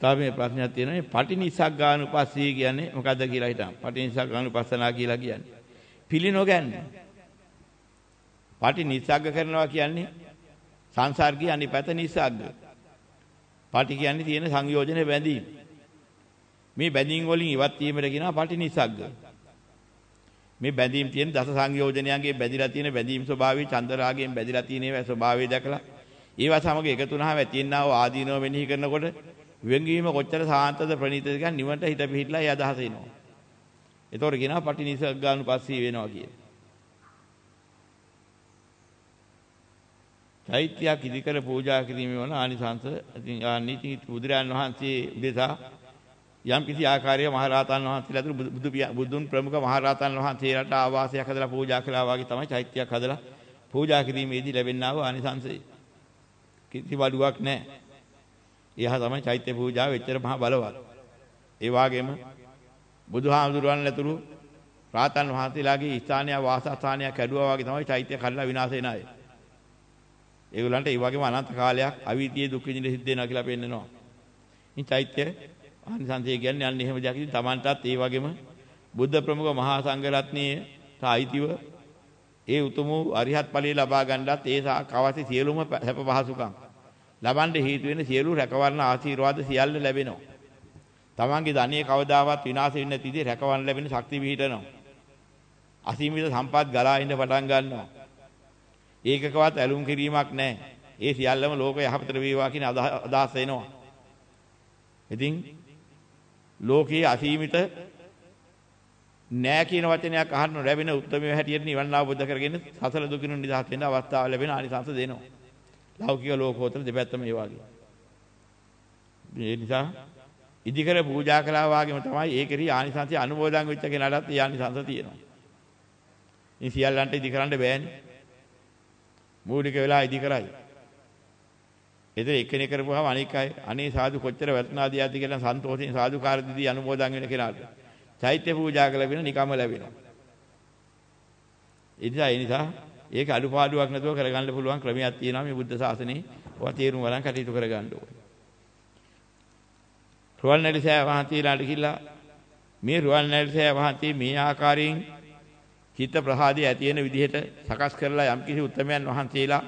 තව මේ ප්‍රශ්නයක් තියෙනවා මේ පටිනිසග්ගානුපස්සී කියන්නේ මොකද්ද කියලා හිතන්න. පටිනිසග්ගානුපස්සනා කියලා කියන්නේ. පිළි නොගන්න. පටිනිසග්ග කරනවා කියන්නේ සංසර්ගී අනිපත නිසග්ග. පටි කියන්නේ තියෙන සංයෝජන බැඳීම. මේ බැඳීම් වලින් ඉවත් වීමට කියනවා පටිනිසග්ග. මේ බැඳීම් තියෙන දස සංයෝජනයන්ගේ බැඳිලා තියෙන බැඳීම් ස්වභාවය චන්දරාගයෙන් බැඳිලා තියෙන ඒවා ස්වභාවය දැකලා ඒවා සමග එකතු වුණාම ඇතිවෙනා වූ ආදීනව මෙනෙහි කරනකොට වෙන්වීම කොච්චර සාන්තද ප්‍රණීතද කියන්නේ නිවන්ට හිත පිහිట్లా ඒ අදහස එනවා. ඒතකොට කියනවා පටිනිසග්ගානුපස්සී වෙනවා කියලා. චෛත්‍යයක් ඉදිකර පූජා කිරීමේ වන ආනිසංස ඉතින් ආනිති බුදුරයන් වහන්සේ උදෙසා යම් කිසි ආකාරයක මහරහතන් වහන්සේලා අතර බුදු බුදුන් ප්‍රමුඛ මහරහතන් වහන්සේලාට ආවාසයක් හදලා පූජා කළා වගේ තමයි චෛත්‍යයක් හදලා පූජා කිරීමේදී ලැබෙනා වූ ආනිසංසය. කිසි වඩුවක් නැහැ. එහා තමයි චෛත්‍ය පූජාව එච්චර මහා බලවත්. ඒ වගේම බුදුහාමුදුරුවන් ඇතුළු රාතන් වහන්සේලාගේ ස්ථානය වාසස්ථානයක් කැඩුවා වගේ තමයි චෛත්‍ය කඩලා විනාශ වෙන අය. ඒගොල්ලන්ට ඒ වගේම අනන්ත කාලයක් අවීතියේ දුක් විඳින සිද්ධ වෙනවා කියලා පෙන්නනවා. ඉතින් චෛත්‍ය ආනිසංසය කියන්නේ අන්න එහෙම දෙයක්. ඉතින් Tamanටත් ඒ වගේම බුද්ධ ප්‍රමුඛ මහා සංඝ රත්නයේ සායිතිව ඒ උතුම් අරිහත් ඵලයේ ලබා ගන්නත් ඒ කවසි සියලුම සැප පහසුකම් ලබන්න හේතු වෙන සියලු රැකවරණ ආශිර්වාද සියල්ල ලැබෙනවා. Tamanගේ ධනිය කවදාවත් විනාශ වෙන්නේ නැති විදිහේ රැකවරණ ලැබෙන ශක්තිය පිහිටනවා. අසීමිත සම්පත් ගලා ඉන්න පටන් ගන්නවා. ඒකකවත් ඇලුම් කිරීමක් නැහැ. ඒ සියල්ලම ලෝක යහපතට වේවා කියන අදහස එනවා. ඉතින් ලෝකයේ අසීමිත නෑ කියන වචනයක් අහන්න ලැබෙන උත්තරමය හැටියට නිවන් අවබෝධ කරගෙන සසල දුකින් නිදහස් වෙන්න අවස්ථාව ලැබෙන ආනිසංස දෙනවා. ලෞකික ලෝකෝත්තර දෙපැත්තම ඒ වගේ. ඒ නිසා ඉදිකර පූජා කළා වගේම තමයි ඒකෙරි ආනිසංසය අනුමෝදන් වෙච්ච කෙනාටත් ඒ ආනිසංස තියෙනවා. ඉතින් සියල්ලන්ට ඉදි කරන්න බෑනේ. මූලික වෙලා ඉදි කරයි. එතන එක්කෙනෙක් කරපුවාම අනික් අය අනේ සාදු කොච්චර වර්තනාදී යති කියලා සන්තෝෂයෙන් සාදුකාර දීදී අනුමෝදන් වෙන කෙනාට. චෛත්‍ය පූජා කළ වෙන නිකම්ම ලැබෙනවා. එනිසා ඒ නිසා ඒක අඩුපාඩුවක් නැතුව කරගන්න පුළුවන් ක්‍රමයක් තියෙනවා මේ බුද්ධ ශාසනයේ. ඔවා තේරුම් ගන්න කටයුතු කරගන්න ඕනේ. රුවන්වැලිසෑය වහන්සේලාට කිව්ලා මේ රුවන්වැලිසෑය වහන්සේ මේ ආකාරයෙන් චිත්ත ප්‍රහාදී ඇති වෙන විදිහට සකස් කරලා යම්කිසි උත්තරමයන් වහන්සේලා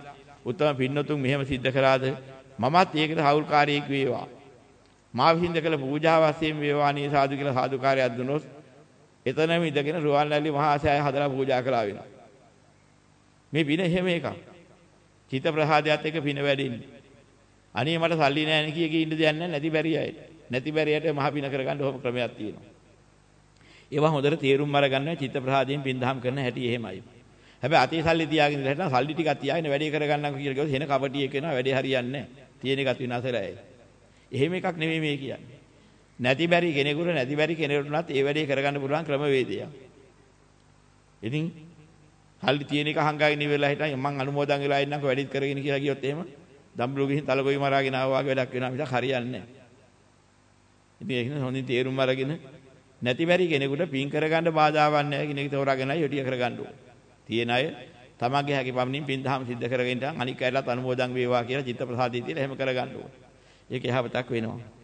උත්තම පින්නතුන් මෙහෙම සිද්ධ කරාද මමත් ඒකට හවුල්කාරයෙක් වේවා මා විසින් කළ පූජාව වශයෙන් වේවා නේ සාදු කියලා සාදුකාරයක් දුනොත් එතනම ඉඳගෙන රුවන්වැලි මහා සෑය හදලා පූජා කළා වෙනවා මේ පින එහෙම එකක් චිත්ත ප්‍රහාදයට එක පින වැඩින්නේ අනේ මට සල්ලි නැහැ නේ කිය කී ඉන්න දෙයක් නැහැ නැති බැරි අය නැති බැරියට මහ පින කරගන්න ඕම ක්‍රමයක් තියෙනවා ඒවා හොඳට තේරුම් අරගන්න චිත්ත ප්‍රහාදයෙන් පින්දහම් කරන හැටි එහෙමයි. හැබැයි අතේ සල්ලි තියාගෙන ඉඳලා සල්ලි ටිකක් තියාගෙන වැඩේ කරගන්නම් කියලා කිව්වොත් එන කපටියෙක් වෙනවා වැඩේ හරියන්නේ නැහැ. තියෙන එකත් විනාශලයි. එහෙම එකක් නෙමෙයි මේ කියන්නේ. නැති බැරි කෙනෙකුට නැති බැරි කෙනෙකුටවත් ඒ වැඩේ කරගන්න පුළුවන් ක්‍රමවේදයක්. ඉතින් සල්ලි තියෙන එක හංගාගෙන ඉවරලා හිටන් මං අනුමෝදන් වෙලා ඉන්නම්කො වැඩිත් කරගෙන කියලා කිව්වොත් එහෙම දම්බලු ගිහින් තලකොයි මරාගෙන ආවා වගේ වැඩක් වෙනවා මිසක් හරියන්නේ නැහැ. ඉතින් ඒක නේ හොඳින් තේරුම් අරගෙන නැති බැරි කෙනෙකුට පින් කරගන්න බාධාවක් නැහැ කියන එක තෝරාගෙනයි යටිය කරගන්න ඕනේ. තියෙන අය තමන්ගේ හැකි පමණින් පින් දහම් සිද්ධ කරගෙන ඉඳන් අනික් අයලත් අනුමෝදන් වේවා කියලා චිත්ත ප්‍රසාදී තියලා එහෙම කරගන්න ඕනේ. ඒක යහපතක් වෙනවා.